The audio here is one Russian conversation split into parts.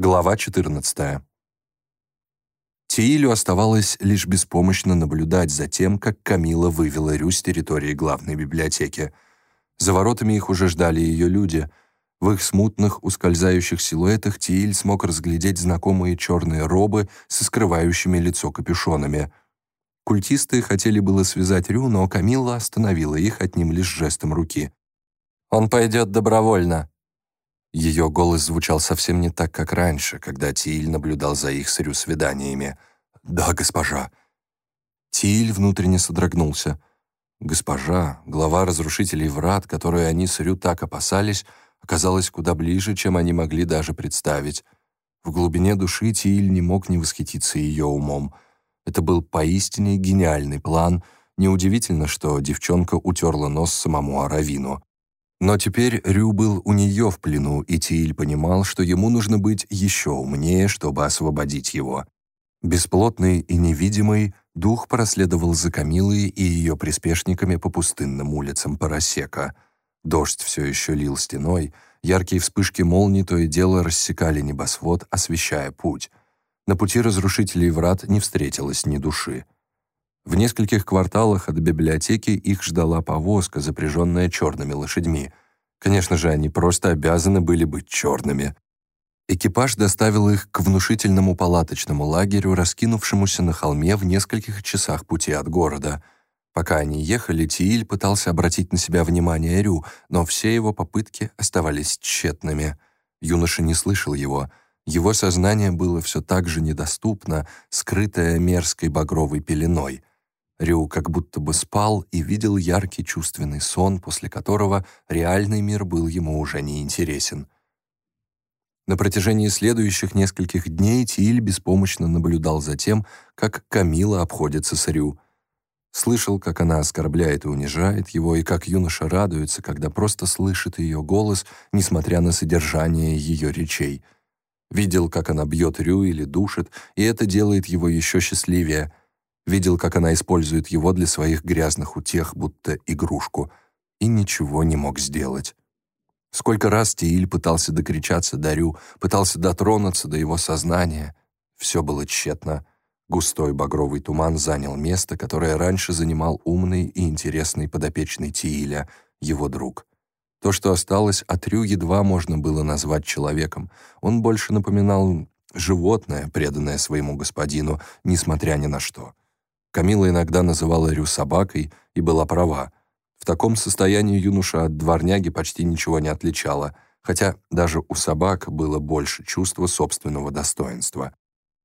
Глава 14. Тиилю оставалось лишь беспомощно наблюдать за тем, как Камила вывела Рю с территории главной библиотеки. За воротами их уже ждали ее люди. В их смутных, ускользающих силуэтах Тииль смог разглядеть знакомые черные робы со скрывающими лицо капюшонами. Культисты хотели было связать Рю, но Камила остановила их одним лишь жестом руки. «Он пойдет добровольно», ее голос звучал совсем не так, как раньше, когда Тиль наблюдал за их с свиданиями. «Да, госпожа». Тиль внутренне содрогнулся. Госпожа, глава разрушителей врат, которую они с так опасались, оказалась куда ближе, чем они могли даже представить. В глубине души Тиль не мог не восхититься ее умом. Это был поистине гениальный план. Неудивительно, что девчонка утерла нос самому Аравину. Но теперь Рю был у нее в плену, и Тиль понимал, что ему нужно быть еще умнее, чтобы освободить его. Бесплотный и невидимый, дух проследовал за Камилой и ее приспешниками по пустынным улицам Парасека. Дождь все еще лил стеной, яркие вспышки молний то и дело рассекали небосвод, освещая путь. На пути разрушителей врат не встретилось ни души. В нескольких кварталах от библиотеки их ждала повозка, запряженная черными лошадьми. Конечно же, они просто обязаны были быть черными. Экипаж доставил их к внушительному палаточному лагерю, раскинувшемуся на холме в нескольких часах пути от города. Пока они ехали, Тииль пытался обратить на себя внимание Рю, но все его попытки оставались тщетными. Юноша не слышал его. Его сознание было все так же недоступно, скрытое мерзкой багровой пеленой. Рю как будто бы спал и видел яркий чувственный сон, после которого реальный мир был ему уже не интересен. На протяжении следующих нескольких дней Тиль беспомощно наблюдал за тем, как Камила обходится с Рю. Слышал, как она оскорбляет и унижает его, и как юноша радуется, когда просто слышит ее голос, несмотря на содержание ее речей. Видел, как она бьет Рю или душит, и это делает его еще счастливее — видел, как она использует его для своих грязных утех, будто игрушку, и ничего не мог сделать. Сколько раз Тииль пытался докричаться Дарю, пытался дотронуться до его сознания. Все было тщетно. Густой багровый туман занял место, которое раньше занимал умный и интересный подопечный Тииля, его друг. То, что осталось от Рю, едва можно было назвать человеком. Он больше напоминал животное, преданное своему господину, несмотря ни на что. Камила иногда называла Рю собакой и была права. В таком состоянии юноша от дворняги почти ничего не отличала, хотя даже у собак было больше чувства собственного достоинства.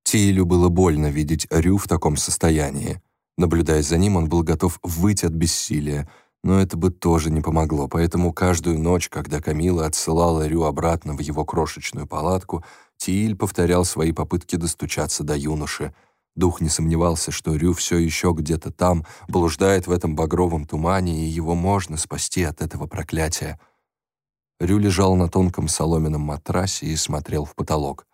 Тиилю было больно видеть Рю в таком состоянии. Наблюдая за ним, он был готов выйти от бессилия, но это бы тоже не помогло, поэтому каждую ночь, когда Камила отсылала Рю обратно в его крошечную палатку, Тииль повторял свои попытки достучаться до юноши — Дух не сомневался, что Рю все еще где-то там, блуждает в этом багровом тумане, и его можно спасти от этого проклятия. Рю лежал на тонком соломенном матрасе и смотрел в потолок.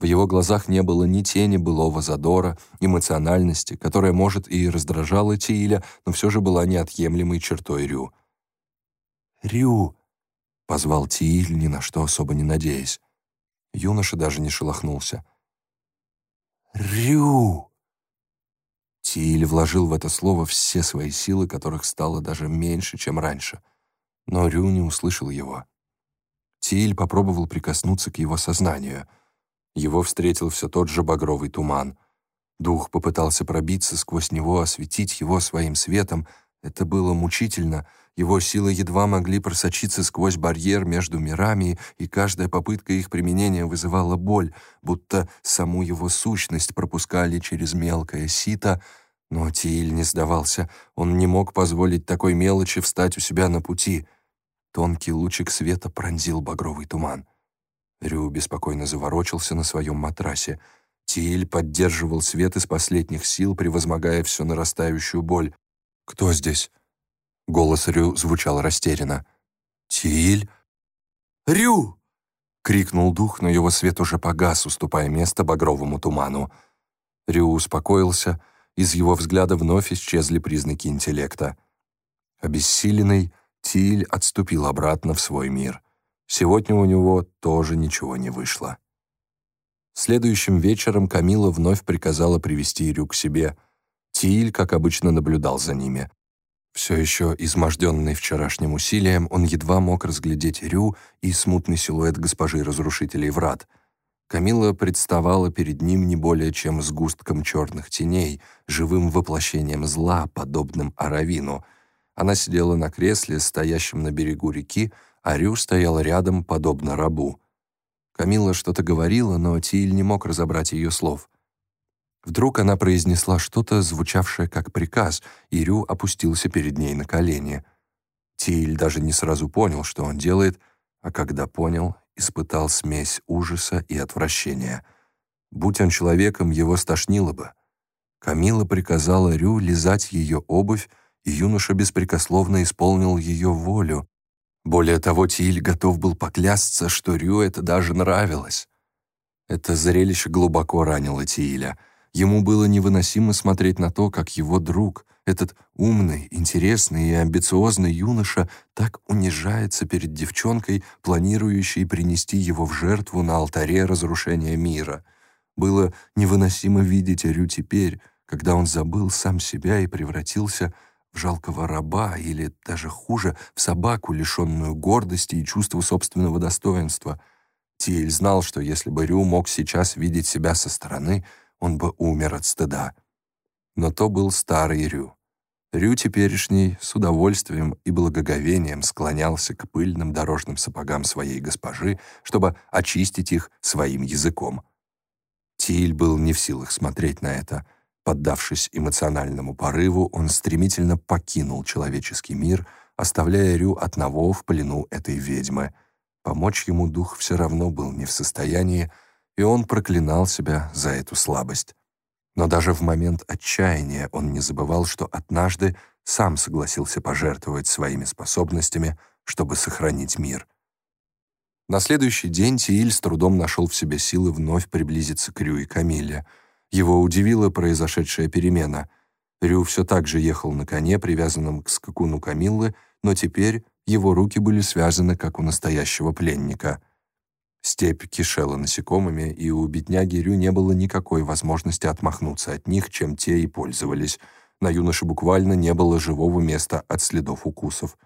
В его глазах не было ни тени былого задора, эмоциональности, которая, может, и раздражала Тииля, но все же была неотъемлемой чертой Рю. «Рю!» — позвал Тииль, ни на что особо не надеясь. Юноша даже не шелохнулся. «Рю!» Тиль вложил в это слово все свои силы, которых стало даже меньше, чем раньше. Но Рю не услышал его. Тиль попробовал прикоснуться к его сознанию. Его встретил все тот же багровый туман. Дух попытался пробиться сквозь него, осветить его своим светом. Это было мучительно — его силы едва могли просочиться сквозь барьер между мирами, и каждая попытка их применения вызывала боль, будто саму его сущность пропускали через мелкое сито, но Тииль не сдавался, он не мог позволить такой мелочи встать у себя на пути. Тонкий лучик света пронзил багровый туман. Рю беспокойно заворочился на своем матрасе. Тииль поддерживал свет из последних сил, превозмогая всю нарастающую боль. «Кто здесь?» Голос Рю звучал растерянно. «Тиль?» «Рю!» — крикнул дух, но его свет уже погас, уступая место багровому туману. Рю успокоился, из его взгляда вновь исчезли признаки интеллекта. Обессиленный, Тиль отступил обратно в свой мир. Сегодня у него тоже ничего не вышло. Следующим вечером Камила вновь приказала привести Рю к себе. Тиль, как обычно, наблюдал за ними. Все еще изможденный вчерашним усилием, он едва мог разглядеть Рю и смутный силуэт госпожи разрушителей врат. Камила представала перед ним не более чем сгустком черных теней, живым воплощением зла, подобным Аравину. Она сидела на кресле, стоящем на берегу реки, а Рю стоял рядом, подобно рабу. Камила что-то говорила, но Тиль не мог разобрать ее слов. Вдруг она произнесла что-то, звучавшее как приказ, и Рю опустился перед ней на колени. Тиль даже не сразу понял, что он делает, а когда понял, испытал смесь ужаса и отвращения. Будь он человеком, его стошнило бы. Камила приказала Рю лизать ее обувь, и юноша беспрекословно исполнил ее волю, более того, Тиль готов был поклясться, что Рю это даже нравилось. Это зрелище глубоко ранило Тииля. Ему было невыносимо смотреть на то, как его друг, этот умный, интересный и амбициозный юноша, так унижается перед девчонкой, планирующей принести его в жертву на алтаре разрушения мира. Было невыносимо видеть Рю теперь, когда он забыл сам себя и превратился в жалкого раба или, даже хуже, в собаку, лишенную гордости и чувства собственного достоинства. Тиэль знал, что если бы Рю мог сейчас видеть себя со стороны, он бы умер от стыда. Но то был старый Рю. Рю теперешний с удовольствием и благоговением склонялся к пыльным дорожным сапогам своей госпожи, чтобы очистить их своим языком. Тиль был не в силах смотреть на это — Поддавшись эмоциональному порыву, он стремительно покинул человеческий мир, оставляя Рю одного в плену этой ведьмы. Помочь ему дух все равно был не в состоянии, и он проклинал себя за эту слабость. Но даже в момент отчаяния он не забывал, что однажды сам согласился пожертвовать своими способностями, чтобы сохранить мир. На следующий день Тииль с трудом нашел в себе силы вновь приблизиться к Рю и Камилле — его удивила произошедшая перемена. Рю все так же ехал на коне, привязанном к скакуну Камиллы, но теперь его руки были связаны, как у настоящего пленника. Степь кишела насекомыми, и у бедняги Рю не было никакой возможности отмахнуться от них, чем те и пользовались. На юноше буквально не было живого места от следов укусов.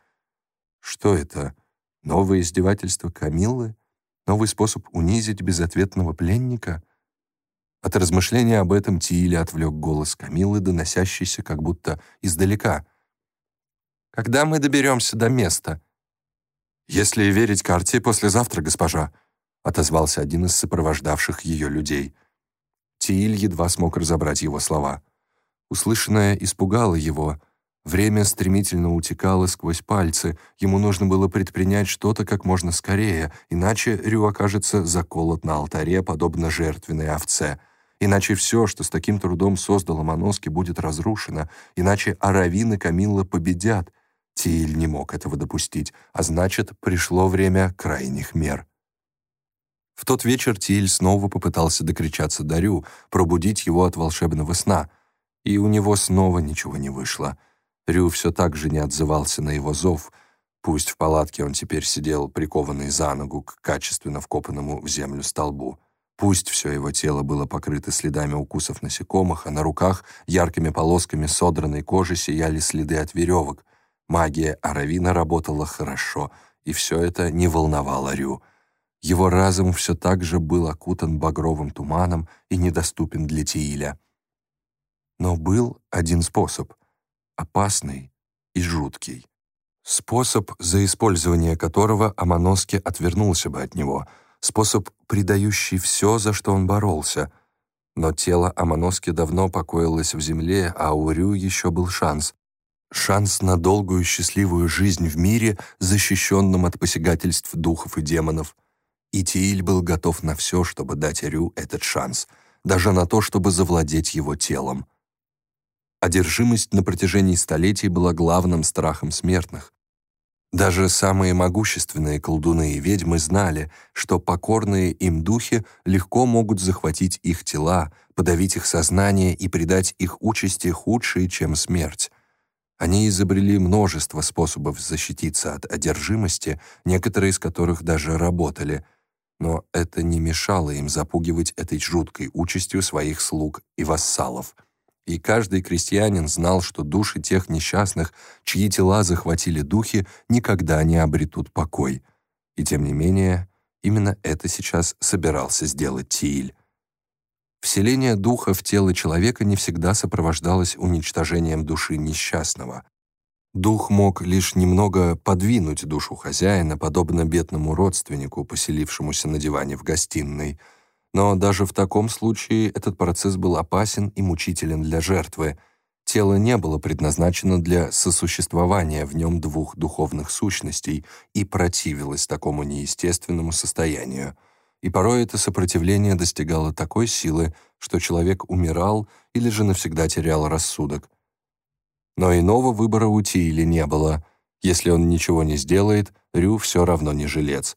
Что это? Новое издевательство Камиллы? Новый способ унизить безответного пленника — от размышления об этом Тииля отвлек голос Камилы, доносящийся как будто издалека. «Когда мы доберемся до места?» «Если верить карте, послезавтра, госпожа», — отозвался один из сопровождавших ее людей. Тииль едва смог разобрать его слова. Услышанное испугало его. Время стремительно утекало сквозь пальцы. Ему нужно было предпринять что-то как можно скорее, иначе Рю окажется заколот на алтаре, подобно жертвенной овце — Иначе все, что с таким трудом создал Ломоноски, будет разрушено, иначе Аравин и Камилла победят. Тииль не мог этого допустить, а значит, пришло время крайних мер. В тот вечер Тиль снова попытался докричаться Дарю, пробудить его от волшебного сна, и у него снова ничего не вышло. Рю все так же не отзывался на его зов. Пусть в палатке он теперь сидел, прикованный за ногу к качественно вкопанному в землю столбу. Пусть все его тело было покрыто следами укусов насекомых, а на руках яркими полосками содранной кожи сияли следы от веревок. Магия Аравина работала хорошо, и все это не волновало Рю. Его разум все так же был окутан багровым туманом и недоступен для Тииля. Но был один способ, опасный и жуткий. Способ, за использование которого Амоноски отвернулся бы от него — способ, предающий все, за что он боролся. Но тело Амоноски давно покоилось в земле, а у Рю еще был шанс. Шанс на долгую счастливую жизнь в мире, защищенном от посягательств духов и демонов. И Тииль был готов на все, чтобы дать Рю этот шанс, даже на то, чтобы завладеть его телом. Одержимость на протяжении столетий была главным страхом смертных. Даже самые могущественные колдуны и ведьмы знали, что покорные им духи легко могут захватить их тела, подавить их сознание и придать их участи худшей, чем смерть. Они изобрели множество способов защититься от одержимости, некоторые из которых даже работали. Но это не мешало им запугивать этой жуткой участью своих слуг и вассалов. И каждый крестьянин знал, что души тех несчастных, чьи тела захватили духи, никогда не обретут покой. И тем не менее, именно это сейчас собирался сделать Тииль. Вселение духа в тело человека не всегда сопровождалось уничтожением души несчастного. Дух мог лишь немного подвинуть душу хозяина, подобно бедному родственнику, поселившемуся на диване в гостиной. Но даже в таком случае этот процесс был опасен и мучителен для жертвы. Тело не было предназначено для сосуществования в нем двух духовных сущностей и противилось такому неестественному состоянию. И порой это сопротивление достигало такой силы, что человек умирал или же навсегда терял рассудок. Но иного выбора у Тиили не было. Если он ничего не сделает, Рю все равно не жилец.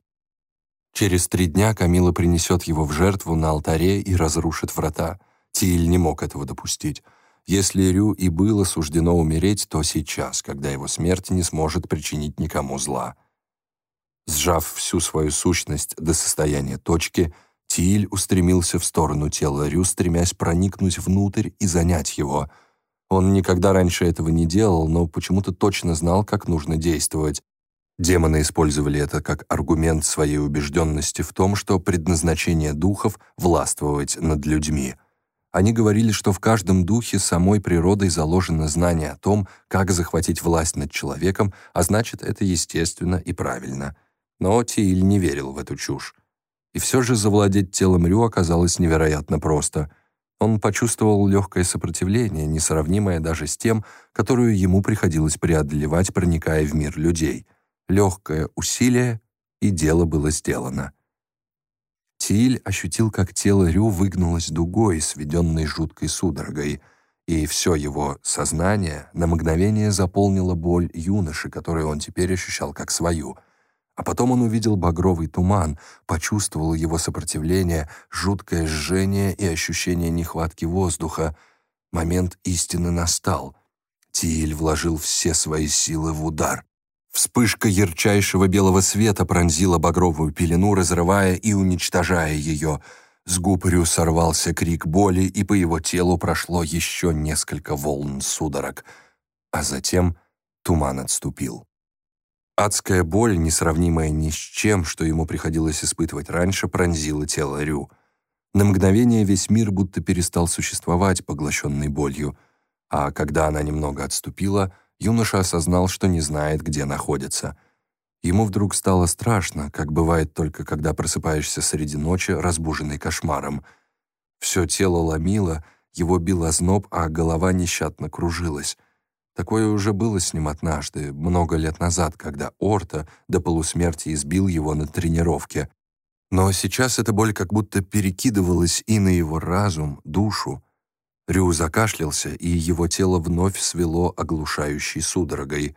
Через три дня Камила принесет его в жертву на алтаре и разрушит врата. Тииль не мог этого допустить. Если Рю и было суждено умереть, то сейчас, когда его смерть не сможет причинить никому зла. Сжав всю свою сущность до состояния точки, Тииль устремился в сторону тела Рю, стремясь проникнуть внутрь и занять его — он никогда раньше этого не делал, но почему-то точно знал, как нужно действовать. Демоны использовали это как аргумент своей убежденности в том, что предназначение духов — властвовать над людьми. Они говорили, что в каждом духе самой природой заложено знание о том, как захватить власть над человеком, а значит, это естественно и правильно. Но Тииль не верил в эту чушь. И все же завладеть телом Рю оказалось невероятно просто — он почувствовал легкое сопротивление, несравнимое даже с тем, которую ему приходилось преодолевать, проникая в мир людей. Легкое усилие, и дело было сделано. Тиль ощутил, как тело Рю выгнулось дугой, сведенной жуткой судорогой, и все его сознание на мгновение заполнило боль юноши, которую он теперь ощущал как свою — а потом он увидел багровый туман, почувствовал его сопротивление, жуткое жжение и ощущение нехватки воздуха. Момент истины настал. Тииль вложил все свои силы в удар. Вспышка ярчайшего белого света пронзила багровую пелену, разрывая и уничтожая ее. С губ Рю сорвался крик боли, и по его телу прошло еще несколько волн судорог. А затем туман отступил. Адская боль, несравнимая ни с чем, что ему приходилось испытывать раньше, пронзила тело Рю. На мгновение весь мир будто перестал существовать, поглощенный болью. А когда она немного отступила, юноша осознал, что не знает, где находится. Ему вдруг стало страшно, как бывает только когда просыпаешься среди ночи, разбуженный кошмаром. Все тело ломило, его бил озноб, а голова нещадно кружилась. Такое уже было с ним однажды, много лет назад, когда Орта до полусмерти избил его на тренировке. Но сейчас эта боль как будто перекидывалась и на его разум, душу. Рю закашлялся, и его тело вновь свело оглушающей судорогой.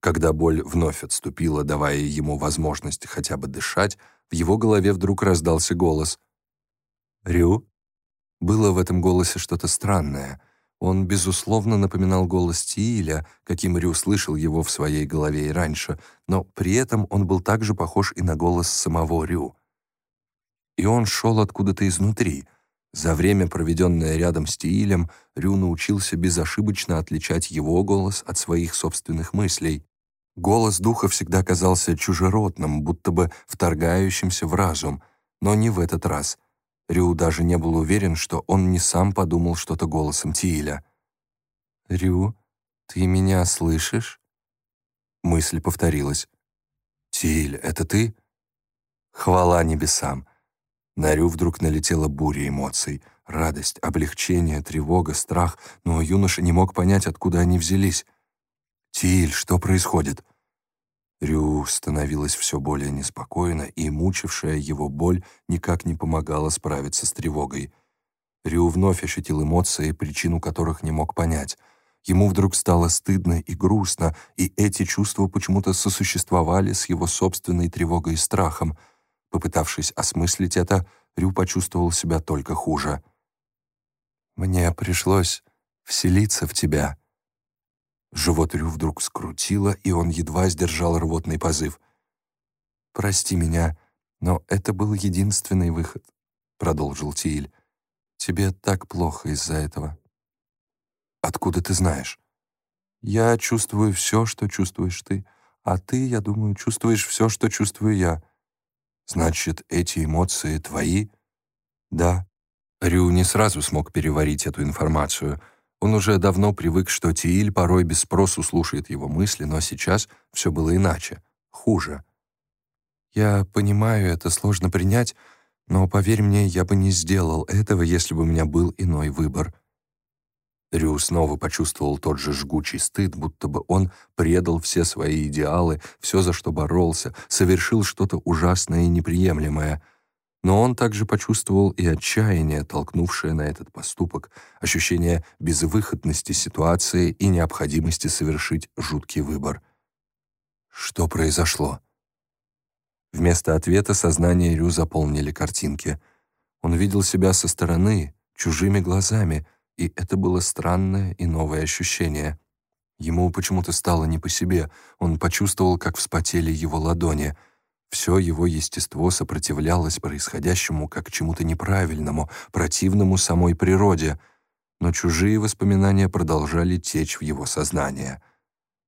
Когда боль вновь отступила, давая ему возможность хотя бы дышать, в его голове вдруг раздался голос. «Рю?» Было в этом голосе что-то странное — он, безусловно, напоминал голос Тииля, каким Рю слышал его в своей голове и раньше, но при этом он был также похож и на голос самого Рю. И он шел откуда-то изнутри. За время, проведенное рядом с Тиилем, Рю научился безошибочно отличать его голос от своих собственных мыслей. Голос духа всегда казался чужеродным, будто бы вторгающимся в разум, но не в этот раз — Рю даже не был уверен, что он не сам подумал что-то голосом Тииля. «Рю, ты меня слышишь?» Мысль повторилась. «Тииль, это ты?» Хвала небесам. На Рю вдруг налетела буря эмоций. Радость, облегчение, тревога, страх, но юноша не мог понять, откуда они взялись. «Тиль, что происходит?» Рю становилась все более неспокойно, и мучившая его боль никак не помогала справиться с тревогой. Рю вновь ощутил эмоции, причину которых не мог понять. Ему вдруг стало стыдно и грустно, и эти чувства почему-то сосуществовали с его собственной тревогой и страхом. Попытавшись осмыслить это, Рю почувствовал себя только хуже. «Мне пришлось вселиться в тебя», Живот Рю вдруг скрутило, и он едва сдержал рвотный позыв. «Прости меня, «Но это был единственный выход», — продолжил Тиль. «Тебе так плохо из-за этого». «Откуда ты знаешь?» «Я чувствую все, что чувствуешь ты, а ты, я думаю, чувствуешь все, что чувствую я». «Значит, эти эмоции твои?» «Да». Рю не сразу смог переварить эту информацию. Он уже давно привык, что Тииль порой без спросу слушает его мысли, но сейчас все было иначе, хуже. «Я понимаю, это сложно принять, но, поверь мне, я бы не сделал этого, если бы у меня был иной выбор». Рю снова почувствовал тот же жгучий стыд, будто бы он предал все свои идеалы, все, за что боролся, совершил что-то ужасное и неприемлемое. Но он также почувствовал и отчаяние, толкнувшее на этот поступок, ощущение безвыходности ситуации и необходимости совершить жуткий выбор. Что произошло? Вместо ответа сознание Рю заполнили картинки. Он видел себя со стороны, чужими глазами — и это было странное и новое ощущение. Ему почему-то стало не по себе, он почувствовал, как вспотели его ладони. Все его естество сопротивлялось происходящему как чему-то неправильному, противному самой природе, но чужие воспоминания продолжали течь в его сознание.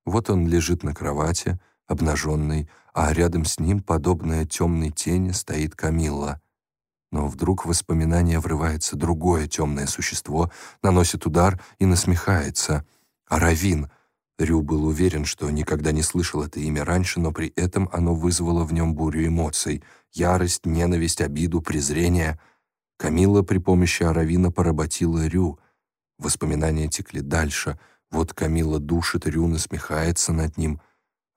Вот он лежит на кровати, обнаженный, а рядом с ним, подобная темной тени, стоит Камилла. Но вдруг в воспоминание врывается другое темное существо, наносит удар и насмехается. Аравин. Рю был уверен, что никогда не слышал это имя раньше, но при этом оно вызвало в нем бурю эмоций. Ярость, ненависть, обиду, презрение. Камила при помощи Аравина поработила Рю. Воспоминания текли дальше. Вот Камила душит Рю, насмехается над ним —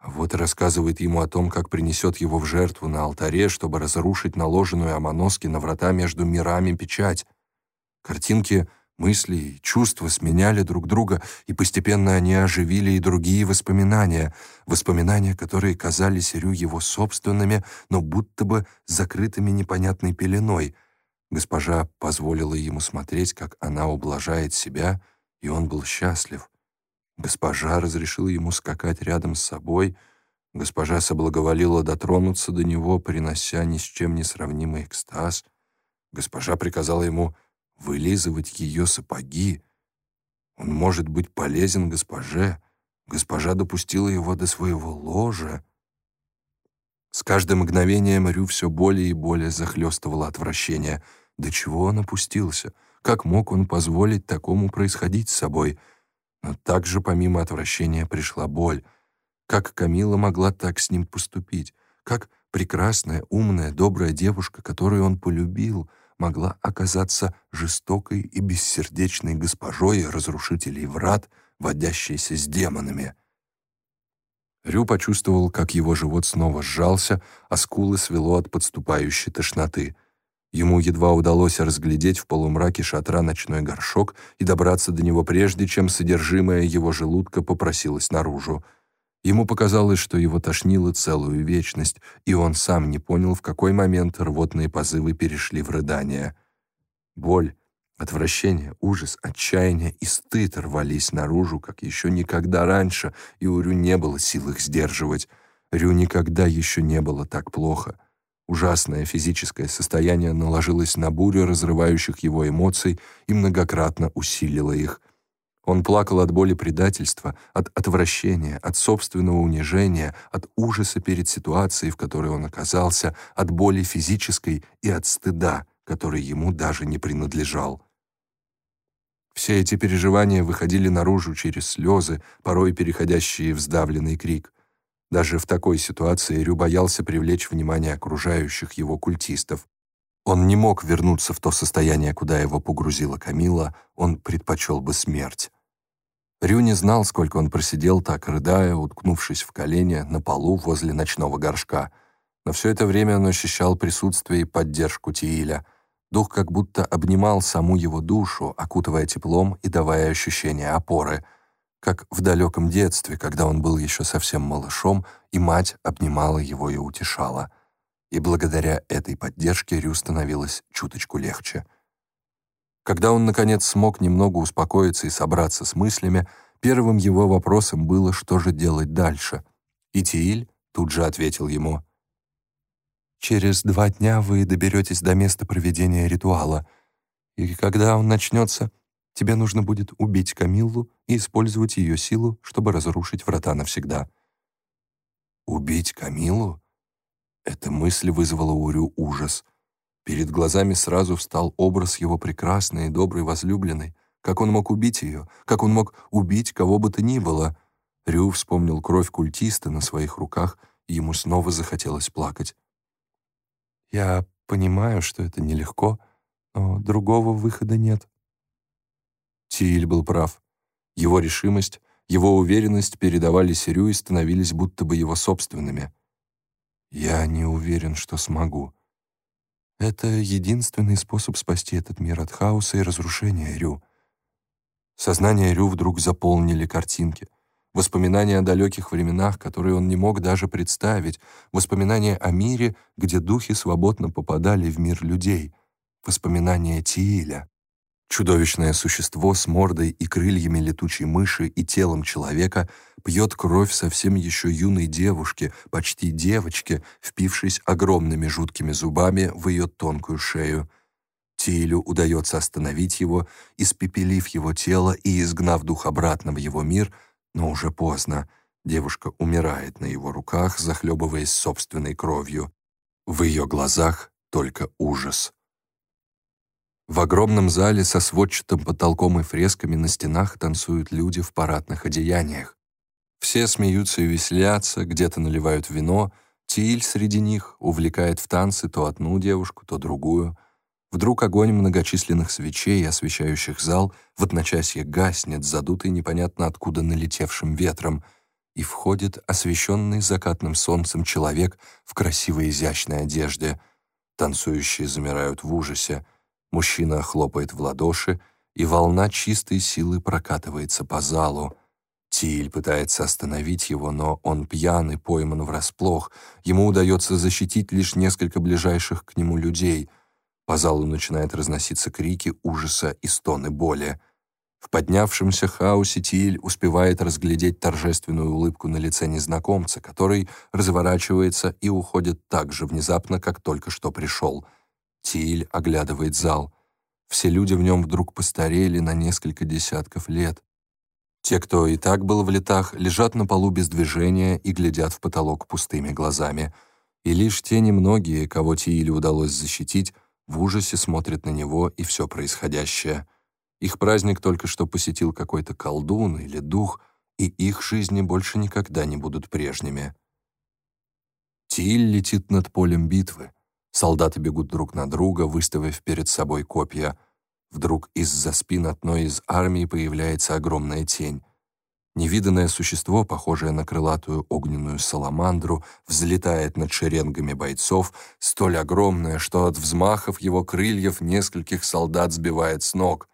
вот и рассказывает ему о том, как принесет его в жертву на алтаре, чтобы разрушить наложенную Амоноски на врата между мирами печать. Картинки, мысли и чувства сменяли друг друга, и постепенно они оживили и другие воспоминания, воспоминания, которые казались Рю его собственными, но будто бы закрытыми непонятной пеленой. Госпожа позволила ему смотреть, как она ублажает себя, и он был счастлив — Госпожа разрешила ему скакать рядом с собой. Госпожа соблаговолила дотронуться до него, принося ни с чем не сравнимый экстаз. Госпожа приказала ему вылизывать ее сапоги. Он может быть полезен госпоже. Госпожа допустила его до своего ложа. С каждым мгновением Рю все более и более захлестывало отвращение. До чего он опустился? Как мог он позволить такому происходить с собой — но также помимо отвращения пришла боль. Как Камила могла так с ним поступить? Как прекрасная, умная, добрая девушка, которую он полюбил, могла оказаться жестокой и бессердечной госпожой разрушителей врат, водящейся с демонами? Рю почувствовал, как его живот снова сжался, а скулы свело от подступающей тошноты — Ему едва удалось разглядеть в полумраке шатра ночной горшок и добраться до него прежде, чем содержимое его желудка попросилось наружу. Ему показалось, что его тошнило целую вечность, и он сам не понял, в какой момент рвотные позывы перешли в рыдание. Боль, отвращение, ужас, отчаяние и стыд рвались наружу, как еще никогда раньше, и у Рю не было сил их сдерживать. Рю никогда еще не было так плохо — Ужасное физическое состояние наложилось на бурю разрывающих его эмоций и многократно усилило их. Он плакал от боли предательства, от отвращения, от собственного унижения, от ужаса перед ситуацией, в которой он оказался, от боли физической и от стыда, который ему даже не принадлежал. Все эти переживания выходили наружу через слезы, порой переходящие в сдавленный крик. Даже в такой ситуации Рю боялся привлечь внимание окружающих его культистов. Он не мог вернуться в то состояние, куда его погрузила Камила, он предпочел бы смерть. Рю не знал, сколько он просидел так, рыдая, уткнувшись в колени на полу возле ночного горшка. Но все это время он ощущал присутствие и поддержку Тииля. Дух как будто обнимал саму его душу, окутывая теплом и давая ощущение опоры — как в далеком детстве, когда он был еще совсем малышом, и мать обнимала его и утешала. И благодаря этой поддержке Рю становилось чуточку легче. Когда он, наконец, смог немного успокоиться и собраться с мыслями, первым его вопросом было, что же делать дальше. И Тииль тут же ответил ему — Через два дня вы доберетесь до места проведения ритуала, и когда он начнется, тебе нужно будет убить Камиллу и использовать ее силу, чтобы разрушить врата навсегда». «Убить Камилу?» Эта мысль вызвала у Рю ужас. Перед глазами сразу встал образ его прекрасной и доброй возлюбленной. Как он мог убить ее? Как он мог убить кого бы то ни было? Рю вспомнил кровь культиста на своих руках, и ему снова захотелось плакать. «Я понимаю, что это нелегко, но другого выхода нет». Тииль был прав. Его решимость, его уверенность передавались Рю и становились будто бы его собственными. «Я не уверен, что смогу». Это единственный способ спасти этот мир от хаоса и разрушения, Рю. Сознание Рю вдруг заполнили картинки. Воспоминания о далеких временах, которые он не мог даже представить. Воспоминания о мире, где духи свободно попадали в мир людей. Воспоминания Тииля. Чудовищное существо с мордой и крыльями летучей мыши и телом человека пьет кровь совсем еще юной девушки, почти девочки, впившись огромными жуткими зубами в ее тонкую шею. Тилю удается остановить его, испепелив его тело и изгнав дух обратно в его мир, но уже поздно. Девушка умирает на его руках, захлебываясь собственной кровью. В ее глазах только ужас. В огромном зале со сводчатым потолком и фресками на стенах танцуют люди в парадных одеяниях. Все смеются и веселятся, где-то наливают вино. Тиль среди них увлекает в танцы то одну девушку, то другую. Вдруг огонь многочисленных свечей, освещающих зал, в одночасье гаснет, задутый непонятно откуда налетевшим ветром, и входит освещенный закатным солнцем человек в красивой изящной одежде. Танцующие замирают в ужасе. Мужчина хлопает в ладоши, и волна чистой силы прокатывается по залу. Тиль пытается остановить его, но он пьян и пойман врасплох. Ему удается защитить лишь несколько ближайших к нему людей. По залу начинают разноситься крики ужаса и стоны боли. В поднявшемся хаосе Тиль успевает разглядеть торжественную улыбку на лице незнакомца, который разворачивается и уходит так же внезапно, как только что пришел — Тиль оглядывает зал. Все люди в нем вдруг постарели на несколько десятков лет. Те, кто и так был в летах, лежат на полу без движения и глядят в потолок пустыми глазами. И лишь те немногие, кого Тиилю удалось защитить, в ужасе смотрят на него и все происходящее. Их праздник только что посетил какой-то колдун или дух, и их жизни больше никогда не будут прежними. Тиль летит над полем битвы. Солдаты бегут друг на друга, выставив перед собой копья. Вдруг из-за спин одной из армий появляется огромная тень. Невиданное существо, похожее на крылатую огненную саламандру, взлетает над шеренгами бойцов, столь огромное, что от взмахов его крыльев нескольких солдат сбивает с ног.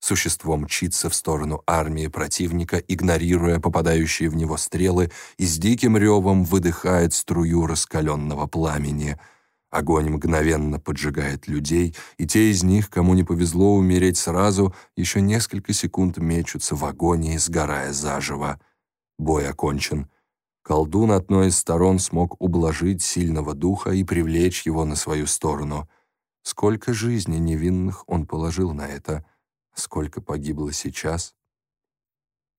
Существо мчится в сторону армии противника, игнорируя попадающие в него стрелы, и с диким ревом выдыхает струю раскаленного пламени — Огонь мгновенно поджигает людей, и те из них, кому не повезло умереть сразу, еще несколько секунд мечутся в агонии, сгорая заживо. Бой окончен. Колдун одной из сторон смог ублажить сильного духа и привлечь его на свою сторону. Сколько жизней невинных он положил на это, сколько погибло сейчас.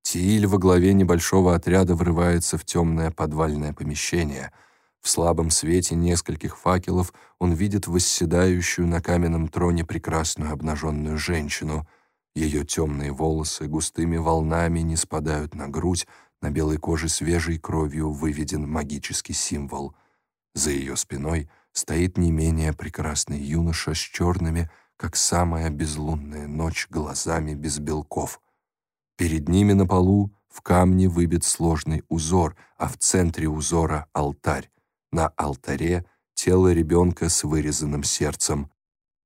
Тииль во главе небольшого отряда врывается в темное подвальное помещение — в слабом свете нескольких факелов он видит восседающую на каменном троне прекрасную обнаженную женщину. Ее темные волосы густыми волнами не спадают на грудь, на белой коже свежей кровью выведен магический символ. За ее спиной стоит не менее прекрасный юноша с черными, как самая безлунная ночь, глазами без белков. Перед ними на полу в камне выбит сложный узор, а в центре узора — алтарь. На алтаре тело ребенка с вырезанным сердцем.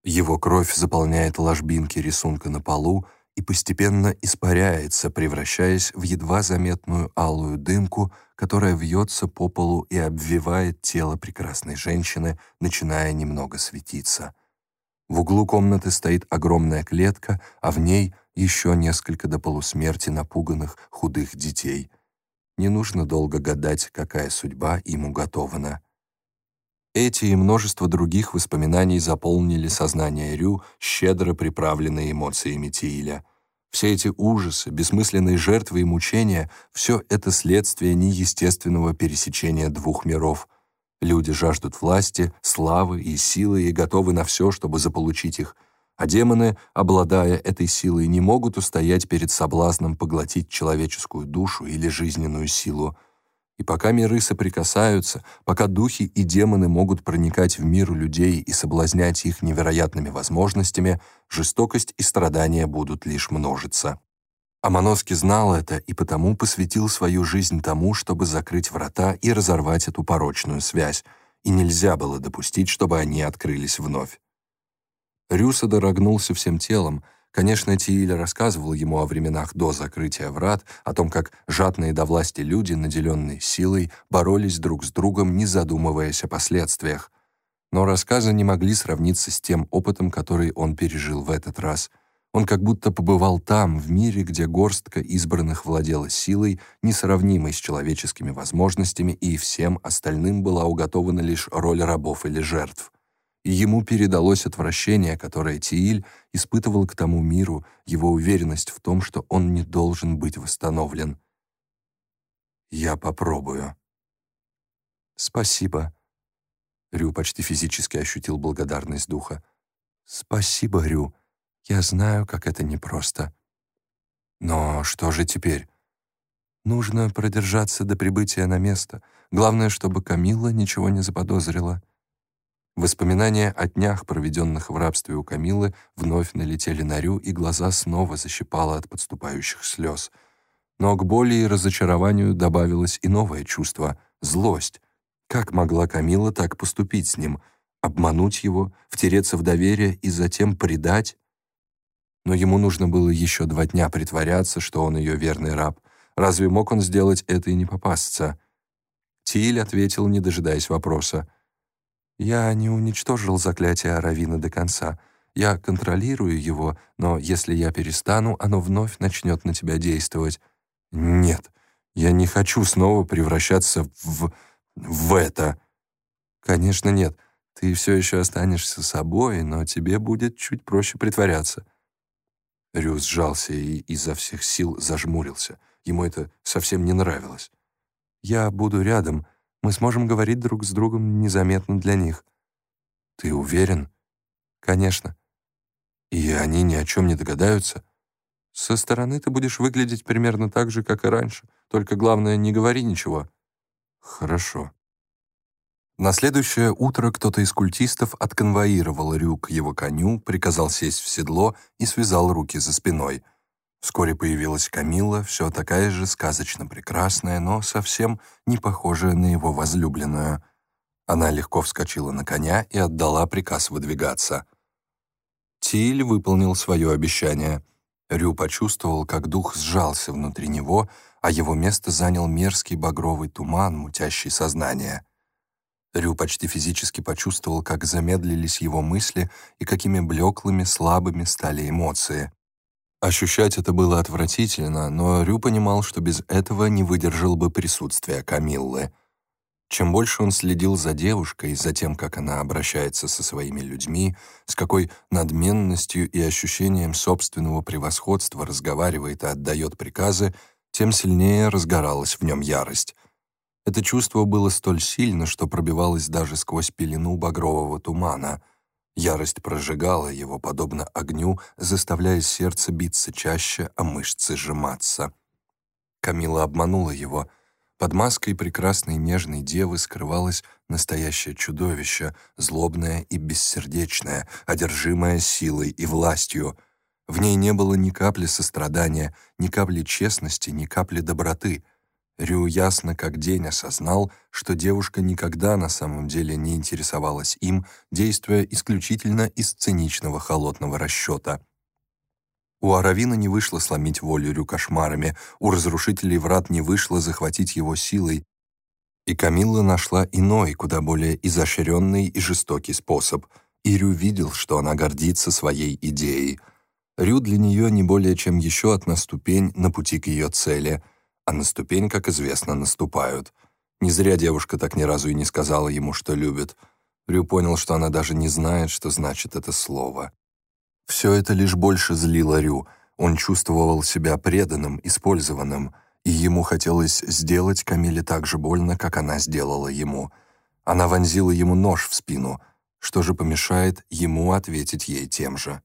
Его кровь заполняет ложбинки рисунка на полу и постепенно испаряется, превращаясь в едва заметную алую дымку, которая вьется по полу и обвивает тело прекрасной женщины, начиная немного светиться. В углу комнаты стоит огромная клетка, а в ней еще несколько до полусмерти напуганных худых детей — не нужно долго гадать, какая судьба им уготована. Эти и множество других воспоминаний заполнили сознание Рю, щедро приправленные эмоциями Тииля. Все эти ужасы, бессмысленные жертвы и мучения — все это следствие неестественного пересечения двух миров. Люди жаждут власти, славы и силы и готовы на все, чтобы заполучить их. А демоны, обладая этой силой, не могут устоять перед соблазном поглотить человеческую душу или жизненную силу — и пока миры соприкасаются, пока духи и демоны могут проникать в мир людей и соблазнять их невероятными возможностями, жестокость и страдания будут лишь множиться. Амоноски знал это и потому посвятил свою жизнь тому, чтобы закрыть врата и разорвать эту порочную связь, и нельзя было допустить, чтобы они открылись вновь. Рюса дорогнулся всем телом, Конечно, Тииль рассказывал ему о временах до закрытия врат, о том, как жадные до власти люди, наделенные силой, боролись друг с другом, не задумываясь о последствиях. Но рассказы не могли сравниться с тем опытом, который он пережил в этот раз. Он как будто побывал там, в мире, где горстка избранных владела силой, несравнимой с человеческими возможностями, и всем остальным была уготована лишь роль рабов или жертв и ему передалось отвращение, которое Тииль испытывал к тому миру, его уверенность в том, что он не должен быть восстановлен. «Я попробую». «Спасибо». Рю почти физически ощутил благодарность духа. «Спасибо, Рю. Я знаю, как это непросто». «Но что же теперь?» «Нужно продержаться до прибытия на место. Главное, чтобы Камилла ничего не заподозрила». Воспоминания о днях, проведенных в рабстве у Камилы, вновь налетели на Рю, и глаза снова защипало от подступающих слез. Но к боли и разочарованию добавилось и новое чувство — злость. Как могла Камила так поступить с ним? Обмануть его, втереться в доверие и затем предать? Но ему нужно было еще два дня притворяться, что он ее верный раб. Разве мог он сделать это и не попасться? Тиль ответил, не дожидаясь вопроса — я не уничтожил заклятие Аравина до конца. Я контролирую его, но если я перестану, оно вновь начнет на тебя действовать. Нет, я не хочу снова превращаться в... в это. Конечно, нет. Ты все еще останешься собой, но тебе будет чуть проще притворяться. Рю сжался и изо всех сил зажмурился. Ему это совсем не нравилось. «Я буду рядом», мы сможем говорить друг с другом незаметно для них. Ты уверен? Конечно. И они ни о чем не догадаются? Со стороны ты будешь выглядеть примерно так же, как и раньше, только главное, не говори ничего. Хорошо. На следующее утро кто-то из культистов отконвоировал Рю к его коню, приказал сесть в седло и связал руки за спиной — Вскоре появилась Камилла, все такая же сказочно прекрасная, но совсем не похожая на его возлюбленную. Она легко вскочила на коня и отдала приказ выдвигаться. Тиль выполнил свое обещание. Рю почувствовал, как дух сжался внутри него, а его место занял мерзкий багровый туман, мутящий сознание. Рю почти физически почувствовал, как замедлились его мысли и какими блеклыми, слабыми стали эмоции. Ощущать это было отвратительно, но Рю понимал, что без этого не выдержал бы присутствия Камиллы. Чем больше он следил за девушкой, за тем, как она обращается со своими людьми, с какой надменностью и ощущением собственного превосходства разговаривает и отдает приказы, тем сильнее разгоралась в нем ярость. Это чувство было столь сильно, что пробивалось даже сквозь пелену багрового тумана — Ярость прожигала его, подобно огню, заставляя сердце биться чаще, а мышцы сжиматься. Камила обманула его. Под маской прекрасной нежной девы скрывалось настоящее чудовище, злобное и бессердечное, одержимое силой и властью. В ней не было ни капли сострадания, ни капли честности, ни капли доброты — Рю ясно как день осознал, что девушка никогда на самом деле не интересовалась им, действуя исключительно из циничного холодного расчета. У Аравина не вышло сломить волю Рю кошмарами, у разрушителей врат не вышло захватить его силой, и Камилла нашла иной, куда более изощренный и жестокий способ, и Рю видел, что она гордится своей идеей. Рю для нее не более чем еще одна ступень на пути к ее цели — а на ступень, как известно, наступают. Не зря девушка так ни разу и не сказала ему, что любит. Рю понял, что она даже не знает, что значит это слово. Все это лишь больше злило Рю. Он чувствовал себя преданным, использованным, и ему хотелось сделать Камиле так же больно, как она сделала ему. Она вонзила ему нож в спину. Что же помешает ему ответить ей тем же?